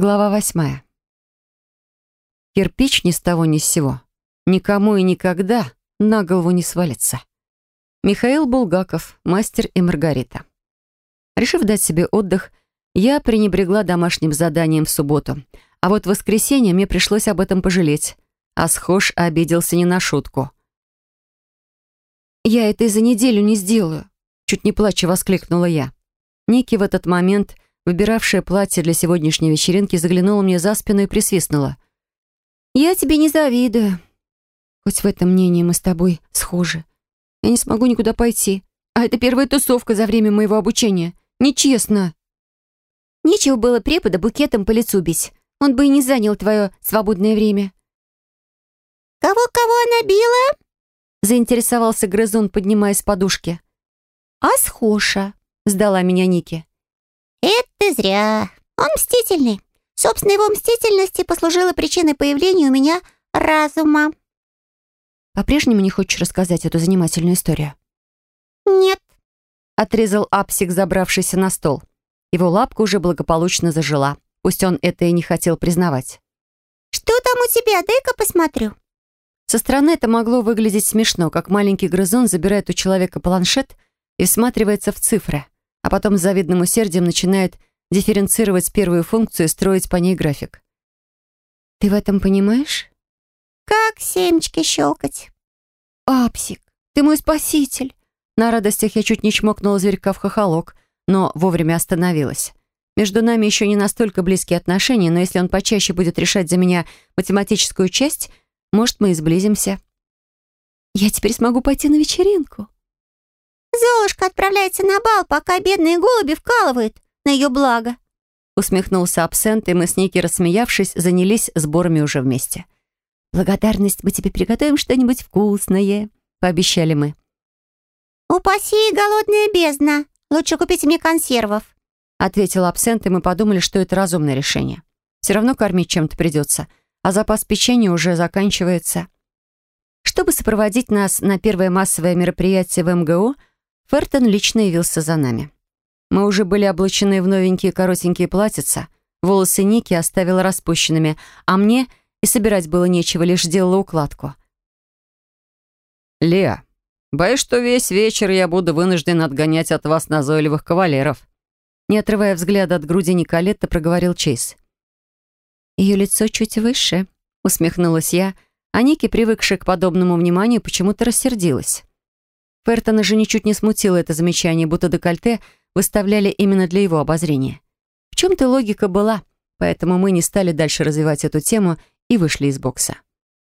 Глава восьмая. Кирпич ни с того ни с сего. Никому и никогда на голову не свалится. Михаил Булгаков, мастер и Маргарита. Решив дать себе отдых, я пренебрегла домашним заданием в субботу. А вот в воскресенье мне пришлось об этом пожалеть. А схож обиделся не на шутку. «Я это и за неделю не сделаю», — чуть не плача воскликнула я. Ники в этот момент, выбиравшая платье для сегодняшней вечеринки, заглянула мне за спину и присвистнула. «Я тебе не завидую. Хоть в этом мнении мы с тобой схожи. Я не смогу никуда пойти. А это первая тусовка за время моего обучения. Нечестно». Нечего было препода букетом по лицу бить. Он бы и не занял твое свободное время. «Кого-кого она била?» заинтересовался грызун, поднимаясь с подушки. «Асхоша», — сдала меня Ники. «Это зря. Он мстительный. Собственно, его мстительности послужила причиной появления у меня разума». «По-прежнему не хочешь рассказать эту занимательную историю?» «Нет», — отрезал Апсик, забравшийся на стол. Его лапка уже благополучно зажила. Пусть он это и не хотел признавать. «Что там у тебя? Дай-ка посмотрю». Со стороны это могло выглядеть смешно, как маленький грызун забирает у человека планшет и всматривается в цифры, а потом с завидным усердием начинает дифференцировать первую функцию и строить по ней график. «Ты в этом понимаешь?» «Как семечки щелкать?» «Апсик, ты мой спаситель!» На радостях я чуть не чмокнула зверька в хохолок, но вовремя остановилась. Между нами еще не настолько близкие отношения, но если он почаще будет решать за меня математическую часть, может, мы и сблизимся. Я теперь смогу пойти на вечеринку. Золушка отправляется на бал, пока бедные голуби вкалывают на ее благо. Усмехнулся абсент, и мы с Ники, рассмеявшись, занялись сборами уже вместе. «Благодарность, мы тебе приготовим что-нибудь вкусное», — пообещали мы. «Упаси, голодная бездна! Лучше купите мне консервов», — ответил абсент, и мы подумали, что это разумное решение. Все равно кормить чем-то придется — а запас печенья уже заканчивается. Чтобы сопроводить нас на первое массовое мероприятие в МГУ, Фертон лично явился за нами. Мы уже были облачены в новенькие коротенькие платьица, волосы Ники оставила распущенными, а мне и собирать было нечего, лишь делала укладку. «Леа, боюсь, что весь вечер я буду вынужден отгонять от вас назойливых кавалеров», не отрывая взгляда от груди Николетта, проговорил Чейз. Ее лицо чуть выше, усмехнулась я, а Ники, привыкшая к подобному вниманию, почему-то рассердилась. Фертона же ничуть не смутило это замечание, будто декольте выставляли именно для его обозрения. В чем-то логика была, поэтому мы не стали дальше развивать эту тему и вышли из бокса.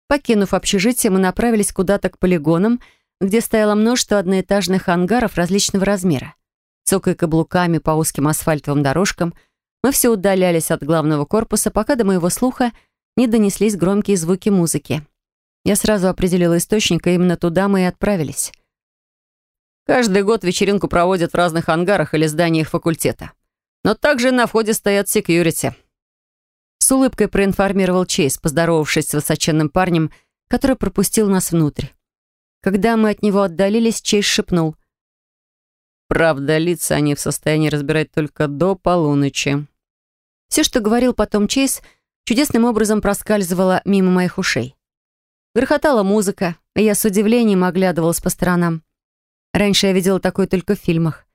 Покинув общежитие, мы направились куда-то к полигонам, где стояло множество одноэтажных ангаров различного размера. Цокая каблуками по узким асфальтовым дорожкам — мы все удалялись от главного корпуса, пока до моего слуха не донеслись громкие звуки музыки. Я сразу определила источник, и именно туда мы и отправились. Каждый год вечеринку проводят в разных ангарах или зданиях факультета. Но также на входе стоят секьюрити. С улыбкой проинформировал Чейз, поздоровавшись с высоченным парнем, который пропустил нас внутрь. Когда мы от него отдалились, Чейз шепнул. «Правда, лица они в состоянии разбирать только до полуночи». Все, что говорил потом Чейз, чудесным образом проскальзывало мимо моих ушей. Грохотала музыка, и я с удивлением оглядывалась по сторонам. Раньше я видела такое только в фильмах.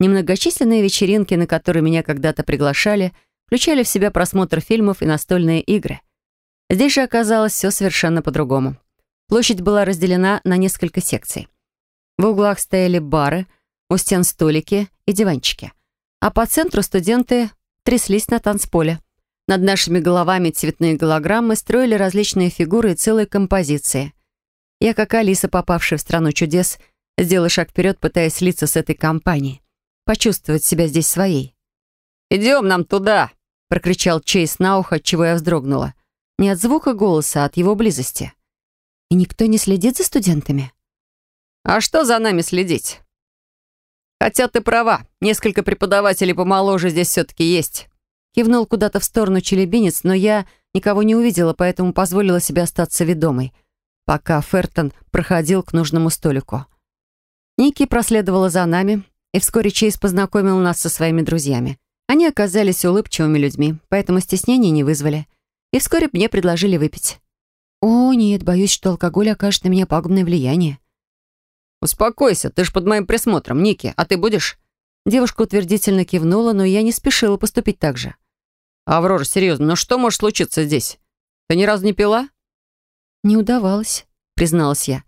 Немногочисленные вечеринки, на которые меня когда-то приглашали, включали в себя просмотр фильмов и настольные игры. Здесь же оказалось все совершенно по-другому. Площадь была разделена на несколько секций. В углах стояли бары, у стен столики и диванчики. А по центру студенты тряслись на танцполе. Над нашими головами цветные голограммы строили различные фигуры и целые композиции. Я, как Алиса, попавшая в страну чудес, сделала шаг вперед, пытаясь слиться с этой компанией. Почувствовать себя здесь своей. «Идем нам туда!» — прокричал Чейз на ухо, чего я вздрогнула. Не от звука голоса, а от его близости. «И никто не следит за студентами?» «А что за нами следить? Хотя ты права, несколько преподавателей помоложе здесь все-таки есть. Кивнул куда-то в сторону челебинец, но я никого не увидела, поэтому позволила себе остаться ведомой, пока Фертон проходил к нужному столику. Ники проследовала за нами, и вскоре Чейз познакомил нас со своими друзьями. Они оказались улыбчивыми людьми, поэтому стеснения не вызвали. И вскоре мне предложили выпить. «О, нет, боюсь, что алкоголь окажет на меня пагубное влияние». «Успокойся, ты ж под моим присмотром, Ники, а ты будешь?» Девушка утвердительно кивнула, но я не спешила поступить так же. «Аврора, серьезно, ну что может случиться здесь? Ты ни разу не пила?» «Не удавалось», — призналась я.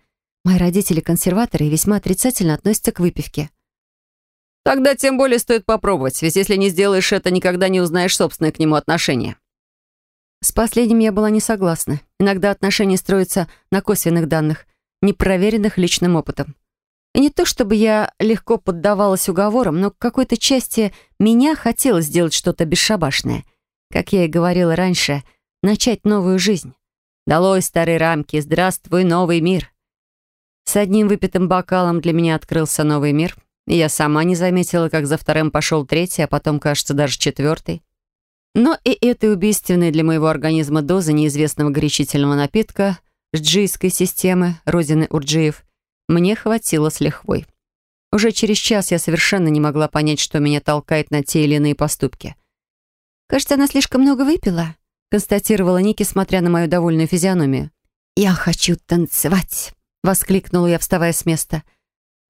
«Мои родители консерваторы и весьма отрицательно относятся к выпивке». «Тогда тем более стоит попробовать, ведь если не сделаешь это, никогда не узнаешь собственное к нему отношение». С последним я была не согласна. Иногда отношения строятся на косвенных данных, непроверенных личным опытом. И не то чтобы я легко поддавалась уговорам, но к какой-то части меня хотелось сделать что-то бесшабашное. Как я и говорила раньше, начать новую жизнь. Долой старые рамки, здравствуй, новый мир. С одним выпитым бокалом для меня открылся новый мир, и я сама не заметила, как за вторым пошел третий, а потом, кажется, даже четвертый. Но и этой убийственной для моего организма дозы неизвестного горячительного напитка джийской системы, родины Урджиев, мне хватило с лихвой. Уже через час я совершенно не могла понять, что меня толкает на те или иные поступки. «Кажется, она слишком много выпила», — констатировала Ники, смотря на мою довольную физиономию. «Я хочу танцевать», — воскликнула я, вставая с места.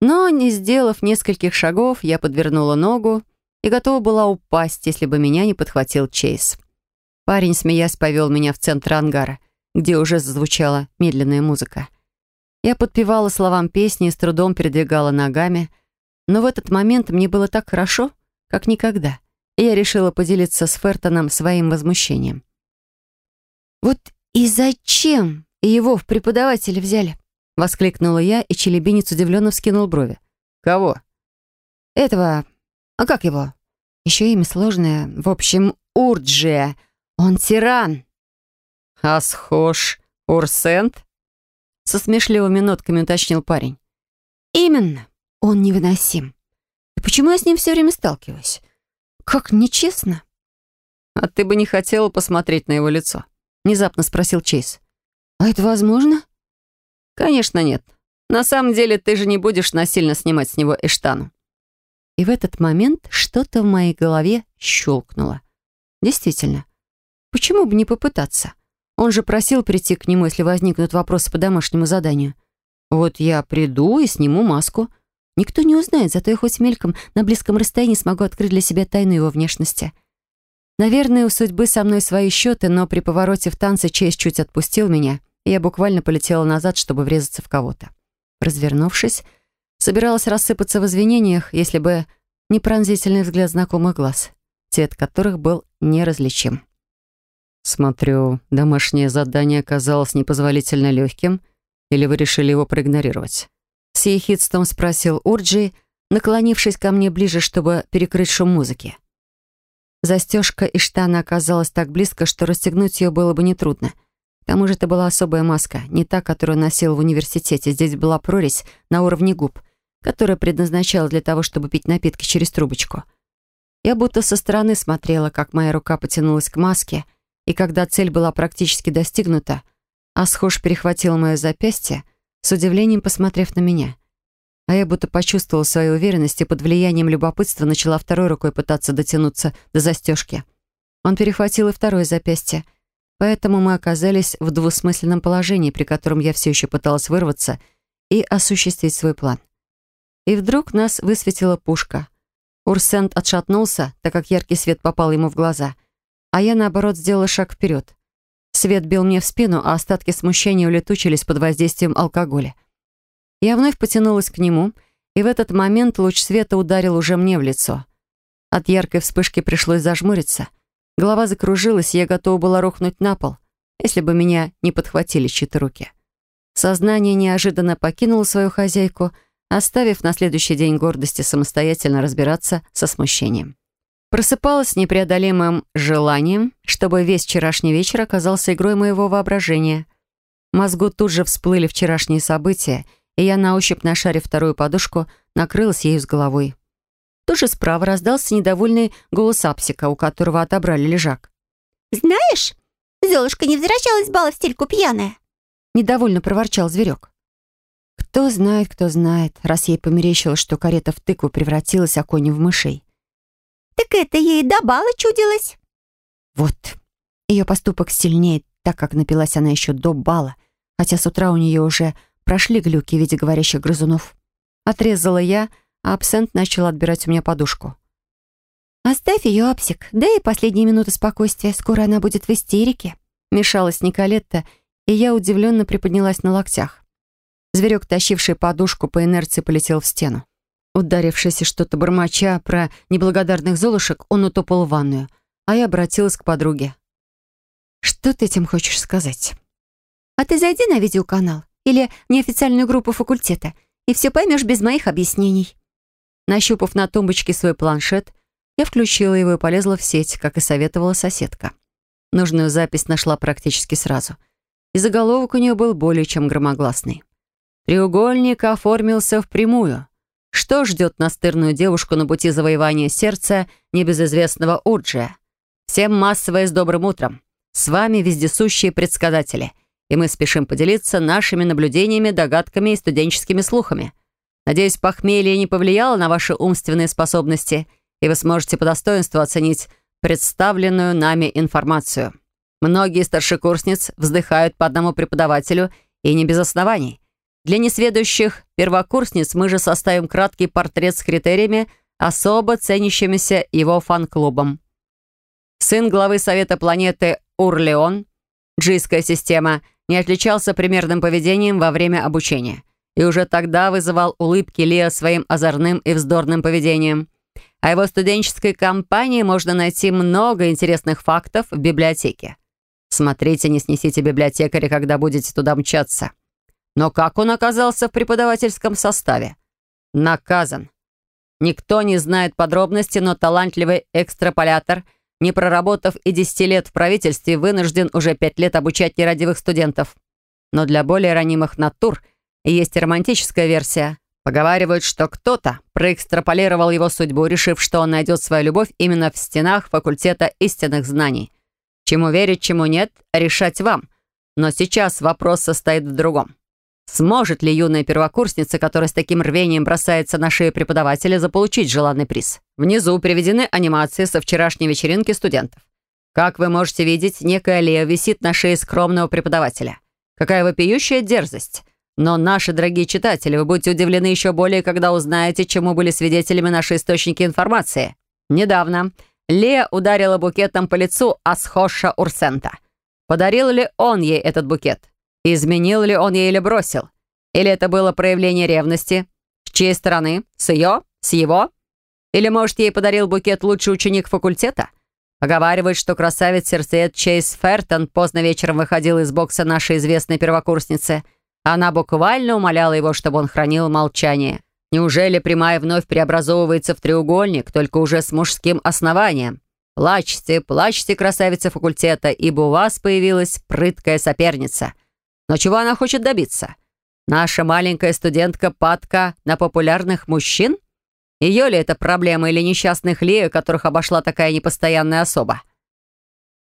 Но, не сделав нескольких шагов, я подвернула ногу и готова была упасть, если бы меня не подхватил Чейз. Парень, смеясь, повел меня в центр ангара, где уже зазвучала медленная музыка. Я подпевала словам песни и с трудом передвигала ногами, но в этот момент мне было так хорошо, как никогда, и я решила поделиться с Фертоном своим возмущением. «Вот и зачем его в преподаватели взяли?» — воскликнула я, и челебинец удивленно вскинул брови. «Кого?» «Этого... А как его?» «Еще имя сложное. В общем, Урджия. Он тиран». «А схож Урсент?» Со смешливыми нотками уточнил парень. «Именно. Он невыносим. И почему я с ним все время сталкиваюсь? Как нечестно». «А ты бы не хотела посмотреть на его лицо?» Внезапно спросил Чейз. «А это возможно?» «Конечно нет. На самом деле ты же не будешь насильно снимать с него эштану». И в этот момент что-то в моей голове щелкнуло. Действительно, почему бы не попытаться? Он же просил прийти к нему, если возникнут вопросы по домашнему заданию. Вот я приду и сниму маску. Никто не узнает, зато я хоть мельком на близком расстоянии смогу открыть для себя тайну его внешности. Наверное, у судьбы со мной свои счеты, но при повороте в танце Чейз чуть отпустил меня, я буквально полетела назад, чтобы врезаться в кого-то. Развернувшись, собиралась рассыпаться в извинениях, если бы не пронзительный взгляд знакомых глаз, цвет которых был неразличим. «Смотрю, домашнее задание оказалось непозволительно легким, или вы решили его проигнорировать?» С ехидством спросил Урджи, наклонившись ко мне ближе, чтобы перекрыть шум музыки. Застежка и штана оказалась так близко, что расстегнуть ее было бы нетрудно. К тому же это была особая маска, не та, которую носил в университете. Здесь была прорезь на уровне губ, которая предназначалась для того, чтобы пить напитки через трубочку. Я будто со стороны смотрела, как моя рука потянулась к маске — и когда цель была практически достигнута, Асхош перехватил мое запястье, с удивлением посмотрев на меня. А я будто почувствовала свою уверенность и под влиянием любопытства начала второй рукой пытаться дотянуться до застежки. Он перехватил и второе запястье, поэтому мы оказались в двусмысленном положении, при котором я все еще пыталась вырваться и осуществить свой план. И вдруг нас высветила пушка. Урсент отшатнулся, так как яркий свет попал ему в глаза — а я, наоборот, сделала шаг вперед. Свет бил мне в спину, а остатки смущения улетучились под воздействием алкоголя. Я вновь потянулась к нему, и в этот момент луч света ударил уже мне в лицо. От яркой вспышки пришлось зажмуриться. Голова закружилась, и я готова была рухнуть на пол, если бы меня не подхватили чьи-то руки. Сознание неожиданно покинуло свою хозяйку, оставив на следующий день гордости самостоятельно разбираться со смущением. Просыпалась с непреодолимым желанием, чтобы весь вчерашний вечер оказался игрой моего воображения. Мозгу тут же всплыли вчерашние события, и я, на ощупь нашарив вторую подушку, накрылась ею с головой. Тут же справа раздался недовольный голос Апсика, у которого отобрали лежак. «Знаешь, Золушка не возвращалась с бала в стельку пьяная», недовольно проворчал зверек. Кто знает, кто знает, раз ей померещилось, что карета в тыкву превратилась, а кони в мышей. Так это ей до бала чудилось. Вот. Ее поступок сильнее, так как напилась она еще до бала, хотя с утра у нее уже прошли глюки в виде говорящих грызунов. Отрезала я, а абсент начал отбирать у меня подушку. «Оставь ее, Апсик, дай ей последние минуты спокойствия, скоро она будет в истерике», мешалась Николетта, и я удивленно приподнялась на локтях. Зверек, тащивший подушку, по инерции полетел в стену. Ударившись и что-то бормоча про неблагодарных золушек, он утопал в ванную, а я обратилась к подруге. «Что ты этим хочешь сказать?» «А ты зайди на видеоканал или неофициальную группу факультета, и все поймешь без моих объяснений». Нащупав на тумбочке свой планшет, я включила его и полезла в сеть, как и советовала соседка. Нужную запись нашла практически сразу. И заголовок у нее был более чем громогласный. Треугольник оформился в прямую. Что ждет настырную девушку на пути завоевания сердца небезызвестного Урджия? Всем массовое с добрым утром. С вами вездесущие предсказатели. И мы спешим поделиться нашими наблюдениями, догадками и студенческими слухами. Надеюсь, похмелье не повлияло на ваши умственные способности, и вы сможете по достоинству оценить представленную нами информацию. Многие старшекурсниц вздыхают по одному преподавателю, и не без оснований. Для несведущих первокурсниц мы же составим краткий портрет с критериями, особо ценящимися его фан-клубом. Сын главы Совета планеты Урлеон, джийская система, не отличался примерным поведением во время обучения. И уже тогда вызывал улыбки Лео своим озорным и вздорным поведением. О его студенческой компании можно найти много интересных фактов в библиотеке. Смотрите, не снесите библиотекаря, когда будете туда мчаться. Но как он оказался в преподавательском составе? Наказан. Никто не знает подробности, но талантливый экстраполятор, не проработав и 10 лет в правительстве, вынужден уже 5 лет обучать нерадивых студентов. Но для более ранимых натур есть романтическая версия. Поговаривают, что кто-то проэкстраполировал его судьбу, решив, что он найдет свою любовь именно в стенах факультета истинных знаний. Чему верить, чему нет, решать вам. Но сейчас вопрос состоит в другом. Сможет ли юная первокурсница, которая с таким рвением бросается на шею преподавателя, заполучить желанный приз? Внизу приведены анимации со вчерашней вечеринки студентов. Как вы можете видеть, некая Лея висит на шее скромного преподавателя. Какая вопиющая дерзость! Но, наши дорогие читатели, вы будете удивлены еще более, когда узнаете, чему были свидетелями наши источники информации. Недавно Лея ударила букетом по лицу Асхоша Урсента. Подарил ли он ей этот букет? Изменил ли он ей или бросил? Или это было проявление ревности? С чьей стороны? С ее? С его? Или, может, ей подарил букет лучший ученик факультета? Поговаривают, что красавец сердцеед Чейз Фертон поздно вечером выходил из бокса нашей известной первокурсницы – она буквально умоляла его, чтобы он хранил молчание. Неужели прямая вновь преобразовывается в треугольник, только уже с мужским основанием? Плачьте, плачьте, красавица факультета, ибо у вас появилась прыткая соперница. Но чего она хочет добиться? Наша маленькая студентка падка на популярных мужчин? Ее ли это проблема или несчастных Лею, которых обошла такая непостоянная особа?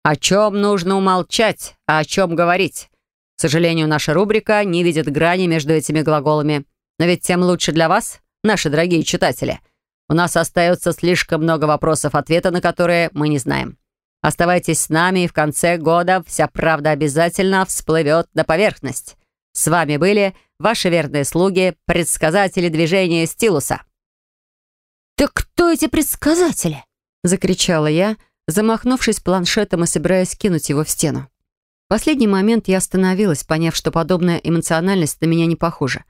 О чем нужно умолчать, а о чем говорить? К сожалению, наша рубрика не видит грани между этими глаголами. Но ведь тем лучше для вас, наши дорогие читатели. У нас остается слишком много вопросов, ответа на которые мы не знаем. Оставайтесь с нами, и в конце года вся правда обязательно всплывет на поверхность. С вами были ваши верные слуги, предсказатели движения Стилуса. «Так кто эти предсказатели?» — закричала я, замахнувшись планшетом и собираясь кинуть его в стену последний момент я остановилась, поняв, что подобная эмоциональность на меня не похожа.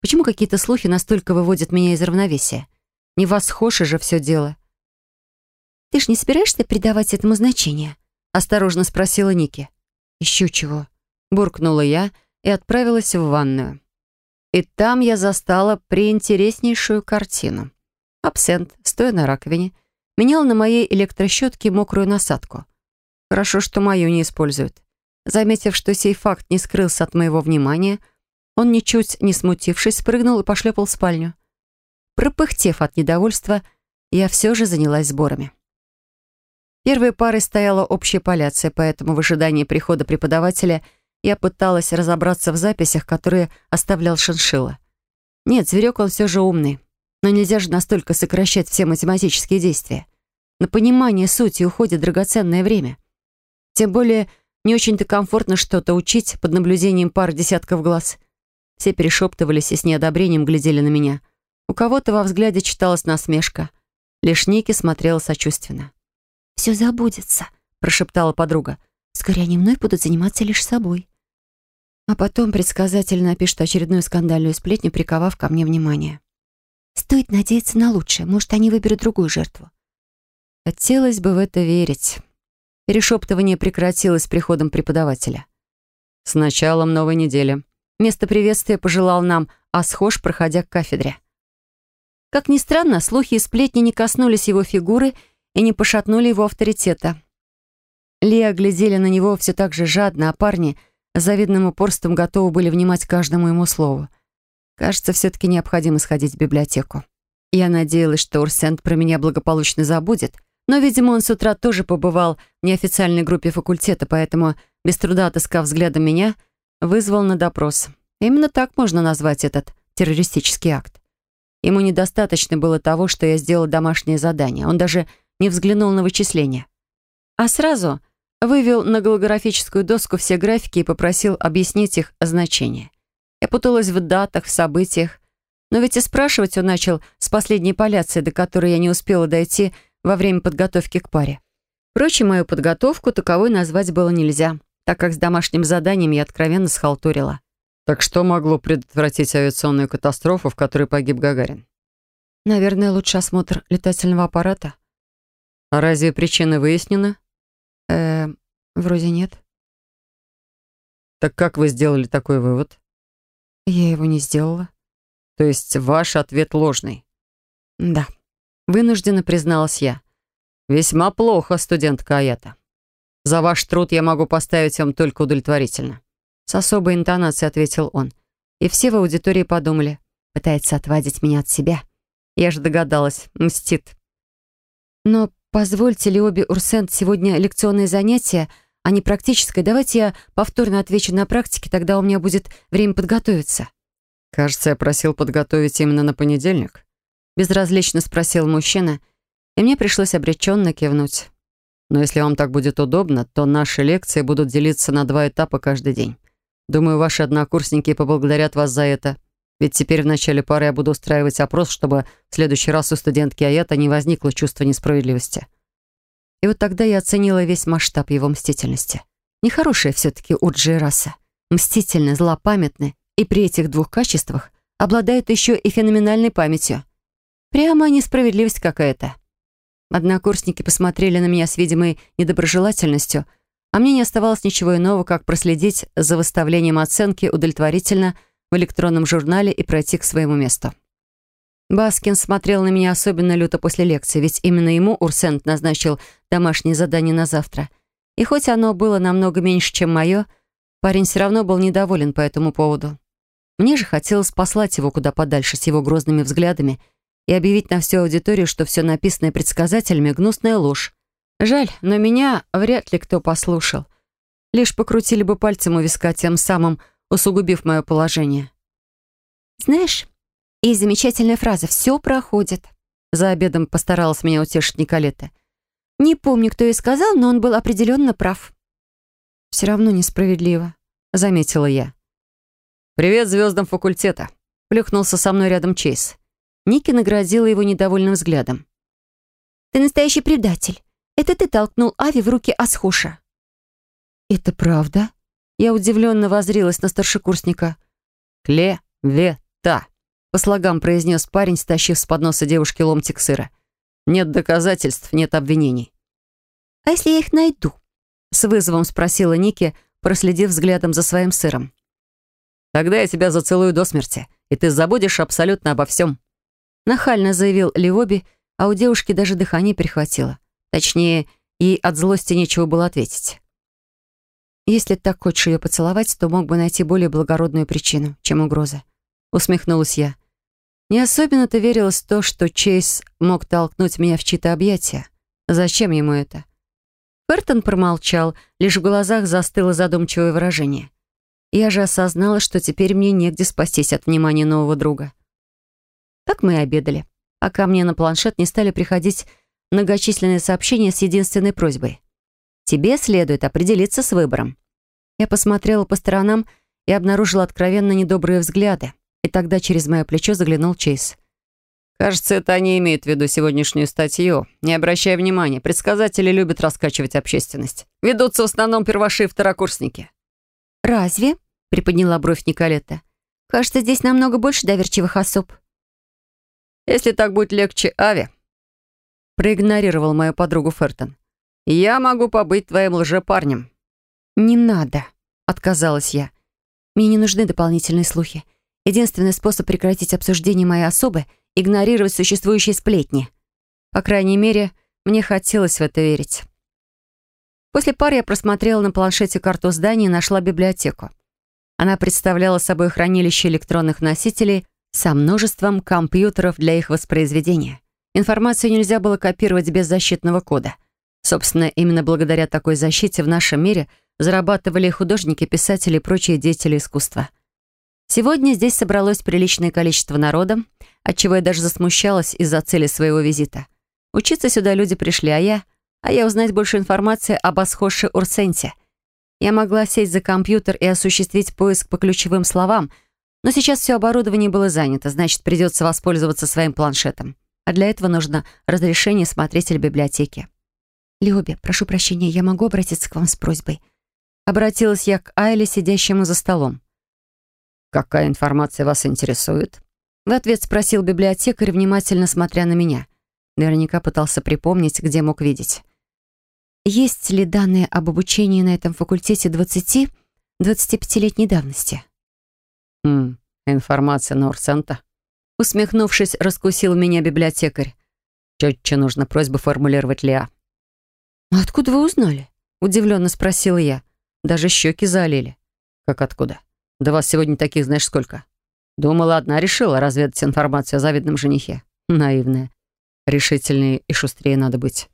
Почему какие-то слухи настолько выводят меня из равновесия? Не восхоши же все дело. «Ты ж не собираешься придавать этому значение?» — осторожно спросила Ники. «Еще чего?» — буркнула я и отправилась в ванную. И там я застала приинтереснейшую картину. Абсент, стоя на раковине, менял на моей электрощетке мокрую насадку. Хорошо, что мою не используют. Заметив, что сей факт не скрылся от моего внимания, он, ничуть не смутившись, спрыгнул и пошлепал в спальню. Пропыхтев от недовольства, я все же занялась сборами. Первой парой стояла общая поляция, поэтому в ожидании прихода преподавателя я пыталась разобраться в записях, которые оставлял Шиншилла. Нет, зверек он все же умный, но нельзя же настолько сокращать все математические действия. На понимание сути уходит драгоценное время. Тем более, не очень-то комфортно что-то учить под наблюдением пары десятков глаз. Все перешептывались и с неодобрением глядели на меня. У кого-то во взгляде читалась насмешка. Лишь Ники смотрела сочувственно. «Все забудется», — прошептала подруга. «Скорее они мной будут заниматься лишь собой». А потом предсказательно напишет очередную скандальную сплетню, приковав ко мне внимание. «Стоит надеяться на лучшее. Может, они выберут другую жертву». Хотелось бы в это верить. Перешептывание прекратилось с приходом преподавателя. С началом новой недели. Место приветствия пожелал нам Асхош, проходя к кафедре. Как ни странно, слухи и сплетни не коснулись его фигуры и не пошатнули его авторитета. Лея глядели на него все так же жадно, а парни с завидным упорством готовы были внимать каждому ему слову. Кажется, все-таки необходимо сходить в библиотеку. Я надеялась, что Урсент про меня благополучно забудет, но, видимо, он с утра тоже побывал в неофициальной группе факультета, поэтому, без труда отыскав взглядом меня, вызвал на допрос. Именно так можно назвать этот террористический акт. Ему недостаточно было того, что я сделала домашнее задание. Он даже не взглянул на вычисления. А сразу вывел на голографическую доску все графики и попросил объяснить их значение. Я путалась в датах, в событиях. Но ведь и спрашивать он начал с последней поляции, до которой я не успела дойти во время подготовки к паре. Впрочем, мою подготовку таковой назвать было нельзя, так как с домашним заданием я откровенно схалтурила. Так что могло предотвратить авиационную катастрофу, в которой погиб Гагарин? Наверное, лучше осмотр летательного аппарата. А разве причины выяснены? Э, вроде нет. Так как вы сделали такой вывод? Я его не сделала. То есть ваш ответ ложный? Да. Вынужденно призналась я. Весьма плохо, студентка Аята. За ваш труд я могу поставить вам только удовлетворительно. С особой интонацией ответил он. И все в аудитории подумали. Пытается отвадить меня от себя. Я же догадалась. Мстит. Но позвольте ли обе Урсент сегодня лекционные занятия, а не практическое? Давайте я повторно отвечу на практике, тогда у меня будет время подготовиться. Кажется, я просил подготовить именно на понедельник. Безразлично спросил мужчина, и мне пришлось обреченно кивнуть. Но если вам так будет удобно, то наши лекции будут делиться на два этапа каждый день. Думаю, ваши однокурсники поблагодарят вас за это. Ведь теперь в начале пары я буду устраивать опрос, чтобы в следующий раз у студентки Аята не возникло чувства несправедливости. И вот тогда я оценила весь масштаб его мстительности. Нехорошая все-таки Урджи раса. Мстительны, злопамятны, и при этих двух качествах обладает еще и феноменальной памятью. Прямо несправедливость какая-то. Однокурсники посмотрели на меня с видимой недоброжелательностью, а мне не оставалось ничего иного, как проследить за выставлением оценки удовлетворительно в электронном журнале и пройти к своему месту. Баскин смотрел на меня особенно люто после лекции, ведь именно ему Урсент назначил домашнее задание на завтра. И хоть оно было намного меньше, чем мое, парень все равно был недоволен по этому поводу. Мне же хотелось послать его куда подальше с его грозными взглядами и объявить на всю аудиторию, что все написанное предсказателями — гнусная ложь. Жаль, но меня вряд ли кто послушал. Лишь покрутили бы пальцем у виска, тем самым усугубив мое положение. «Знаешь, и замечательная фраза «все проходит». За обедом постаралась меня утешить Николета. Не помню, кто и сказал, но он был определенно прав. «Все равно несправедливо», — заметила я. «Привет звездам факультета», — плюхнулся со мной рядом Чейз. Ники наградила его недовольным взглядом. «Ты настоящий предатель. Это ты толкнул Ави в руки Асхуша». «Это правда?» Я удивленно возрилась на старшекурсника. «Клевета», — по слогам произнес парень, стащив с подноса девушки ломтик сыра. «Нет доказательств, нет обвинений». «А если я их найду?» — с вызовом спросила Ники, проследив взглядом за своим сыром. «Тогда я тебя зацелую до смерти, и ты забудешь абсолютно обо всем», Нахально заявил Ливоби, а у девушки даже дыхание перехватило. Точнее, ей от злости нечего было ответить. «Если так хочешь ее поцеловать, то мог бы найти более благородную причину, чем угроза». Усмехнулась я. Не особенно-то верилось в то, что Чейз мог толкнуть меня в чьи-то объятия. Зачем ему это? Фертон промолчал, лишь в глазах застыло задумчивое выражение. Я же осознала, что теперь мне негде спастись от внимания нового друга. Так мы и обедали, пока мне на планшет не стали приходить многочисленные сообщения с единственной просьбой. «Тебе следует определиться с выбором». Я посмотрела по сторонам и обнаружила откровенно недобрые взгляды, и тогда через мое плечо заглянул Чейз. Кажется, это они имеют в виду сегодняшнюю статью. Не обращая внимания, предсказатели любят раскачивать общественность. Ведутся в основном первоши и второкурсники. «Разве?» — приподняла бровь Николетта. «Кажется, здесь намного больше доверчивых особ». «Если так будет легче Ави», — проигнорировал мою подругу Фертон. «Я могу побыть твоим лжепарнем». «Не надо», — отказалась я. «Мне не нужны дополнительные слухи. Единственный способ прекратить обсуждение моей особы — игнорировать существующие сплетни. По крайней мере, мне хотелось в это верить. После пары я просмотрела на планшете карту здания и нашла библиотеку. Она представляла собой хранилище электронных носителей со множеством компьютеров для их воспроизведения. Информацию нельзя было копировать без защитного кода. Собственно, именно благодаря такой защите в нашем мире зарабатывали художники, писатели и прочие деятели искусства. Сегодня здесь собралось приличное количество народа, отчего я даже засмущалась из-за цели своего визита. Учиться сюда люди пришли, а я... А я узнать больше информации об Асхоше Урсенте. Я могла сесть за компьютер и осуществить поиск по ключевым словам, но сейчас все оборудование было занято, значит, придется воспользоваться своим планшетом. А для этого нужно разрешение смотрителя библиотеки. «Леоби, прошу прощения, я могу обратиться к вам с просьбой?» Обратилась я к Айле, сидящему за столом. «Какая информация вас интересует?» В ответ спросил библиотекарь, внимательно смотря на меня. Наверняка пытался припомнить, где мог видеть. «Есть ли данные об обучении на этом факультете 20-25-летней давности?» «Хм, информация на Урсента?» Усмехнувшись, раскусил меня библиотекарь. «Четче нужно просьбу формулировать, Леа». «А откуда вы узнали?» Удивленно спросила я. Даже щеки залили. «Как откуда?» Да вас сегодня таких знаешь сколько. Думала, одна решила разведать информацию о завидном женихе. Наивная. Решительнее и шустрее надо быть.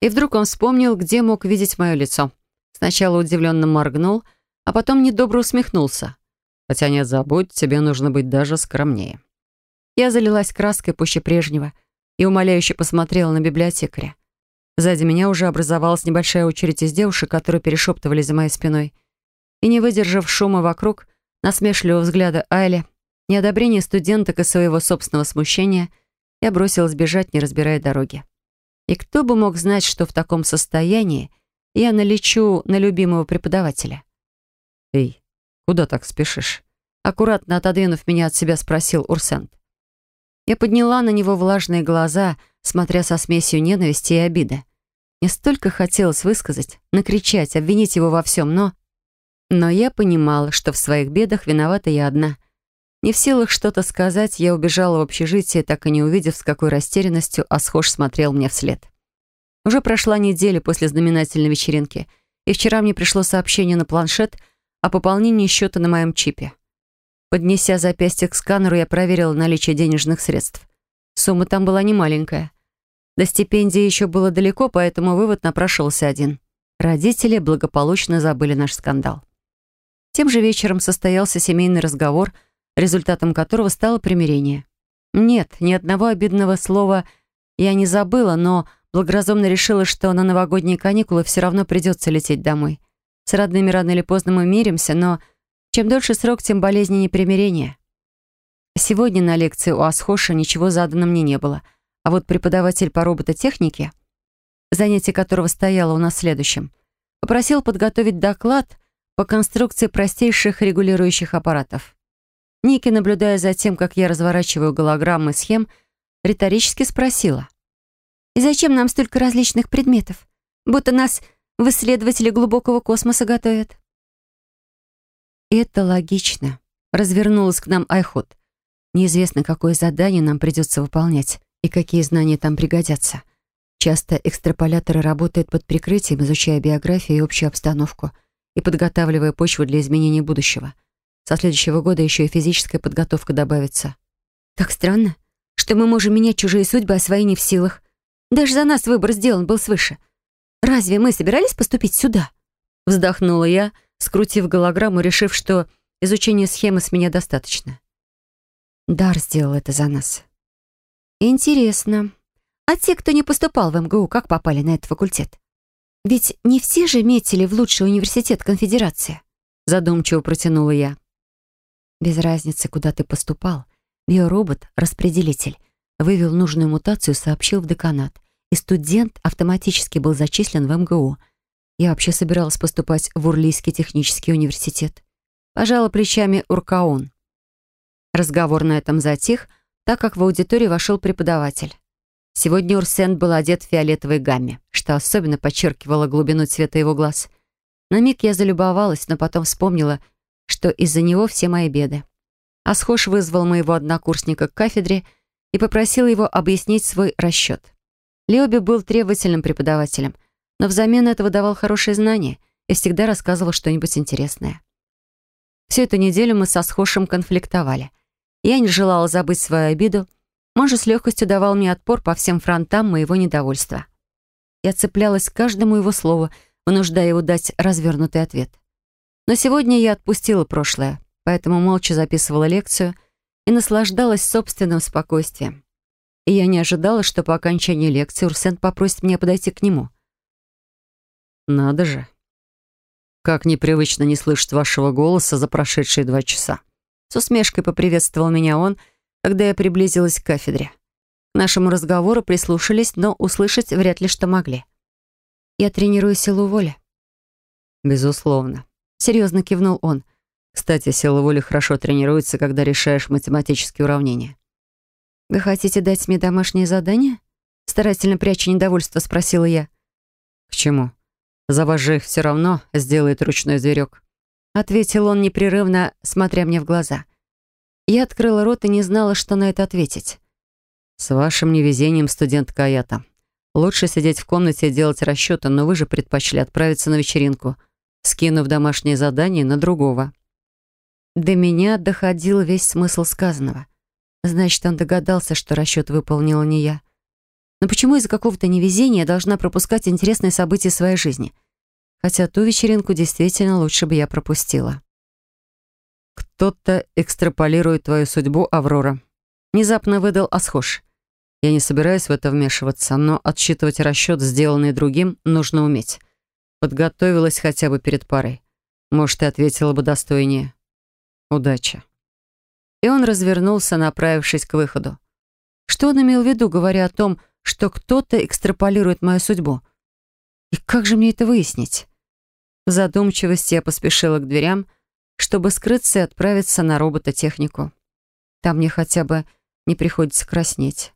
И вдруг он вспомнил, где мог видеть мое лицо. Сначала удивленно моргнул, а потом недобро усмехнулся. Хотя нет, забудь, тебе нужно быть даже скромнее. Я залилась краской пуще прежнего и умоляюще посмотрела на библиотекаря. Сзади меня уже образовалась небольшая очередь из девушек, которые перешептывались за моей спиной. И не выдержав шума вокруг, насмешливого взгляда Айли, неодобрение студенток и своего собственного смущения, я бросилась бежать, не разбирая дороги. И кто бы мог знать, что в таком состоянии я налечу на любимого преподавателя? «Эй, куда так спешишь?» Аккуратно отодвинув меня от себя, спросил Урсент. Я подняла на него влажные глаза, смотря со смесью ненависти и обиды. Мне столько хотелось высказать, накричать, обвинить его во всем, но но я понимала, что в своих бедах виновата я одна. Не в силах что-то сказать, я убежала в общежитие, так и не увидев, с какой растерянностью Асхош смотрел мне вслед. Уже прошла неделя после знаменательной вечеринки, и вчера мне пришло сообщение на планшет о пополнении счета на моем чипе. Поднеся запястье к сканеру, я проверила наличие денежных средств. Сумма там была немаленькая. До стипендии еще было далеко, поэтому вывод напрашивался один. Родители благополучно забыли наш скандал. Тем же вечером состоялся семейный разговор, результатом которого стало примирение. Нет, ни одного обидного слова я не забыла, но благоразумно решила, что на новогодние каникулы все равно придется лететь домой. С родными рано или поздно мы миримся, но чем дольше срок, тем болезненнее примирение. Сегодня на лекции у Асхоша ничего задано мне не было, а вот преподаватель по робототехнике, занятие которого стояло у нас следующим, попросил подготовить доклад — по конструкции простейших регулирующих аппаратов. Ники, наблюдая за тем, как я разворачиваю голограммы схем, риторически спросила. «И зачем нам столько различных предметов? Будто нас в исследователи глубокого космоса готовят». «Это логично», — развернулась к нам Айхот. «Неизвестно, какое задание нам придется выполнять и какие знания там пригодятся. Часто экстраполяторы работают под прикрытием, изучая биографию и общую обстановку — и подготавливая почву для изменения будущего. Со следующего года еще и физическая подготовка добавится. Так странно, что мы можем менять чужие судьбы, а свои не в силах. Даже за нас выбор сделан был свыше. Разве мы собирались поступить сюда? Вздохнула я, скрутив голограмму, решив, что изучение схемы с меня достаточно. Дар сделал это за нас. Интересно. А те, кто не поступал в МГУ, как попали на этот факультет? Ведь не все же метили в лучший университет конфедерации. Задумчиво протянула я. Без разницы, куда ты поступал. Биоробот-распределитель вывел нужную мутацию, сообщил в деканат. И студент автоматически был зачислен в МГУ. Я вообще собиралась поступать в Урлийский технический университет. Пожала плечами Уркаун. Разговор на этом затих, так как в аудиторию вошел преподаватель. Сегодня Урсен был одет в фиолетовой гамме, что особенно подчеркивало глубину цвета его глаз. На миг я залюбовалась, но потом вспомнила, что из-за него все мои беды. Асхош вызвал моего однокурсника к кафедре и попросил его объяснить свой расчет. Леоби был требовательным преподавателем, но взамен этого давал хорошие знания и всегда рассказывал что-нибудь интересное. Всю эту неделю мы со Схошем конфликтовали. Я не желала забыть свою обиду, же с легкостью давал мне отпор по всем фронтам моего недовольства. Я цеплялась каждому его слову, вынуждая его дать развернутый ответ. Но сегодня я отпустила прошлое, поэтому молча записывала лекцию и наслаждалась собственным спокойствием. И я не ожидала, что по окончании лекции Урсен попросит меня подойти к нему. «Надо же. Как непривычно не слышать вашего голоса за прошедшие два часа». С усмешкой поприветствовал меня он — когда я приблизилась к кафедре. К нашему разговору прислушались, но услышать вряд ли что могли. «Я тренирую силу воли». «Безусловно», — серьезно кивнул он. «Кстати, сила воли хорошо тренируется, когда решаешь математические уравнения». «Вы хотите дать мне домашнее задание?» Старательно пряча недовольство, спросила я. «К чему? За вас же их все равно сделает ручной зверек», — ответил он непрерывно, смотря мне в глаза. Я открыла рот и не знала, что на это ответить. «С вашим невезением, студент Каята. Лучше сидеть в комнате и делать расчеты, но вы же предпочли отправиться на вечеринку, скинув домашнее задание на другого». До меня доходил весь смысл сказанного. Значит, он догадался, что расчет выполнила не я. Но почему из-за какого-то невезения я должна пропускать интересные события своей жизни? Хотя ту вечеринку действительно лучше бы я пропустила. «Кто-то экстраполирует твою судьбу, Аврора», — внезапно выдал Асхош. «Я не собираюсь в это вмешиваться, но отсчитывать расчет, сделанный другим, нужно уметь. Подготовилась хотя бы перед парой. Может, и ответила бы достойнее. Удачи». И он развернулся, направившись к выходу. Что он имел в виду, говоря о том, что кто-то экстраполирует мою судьбу? И как же мне это выяснить? В задумчивости я поспешила к дверям, чтобы скрыться и отправиться на робототехнику. Там мне хотя бы не приходится краснеть.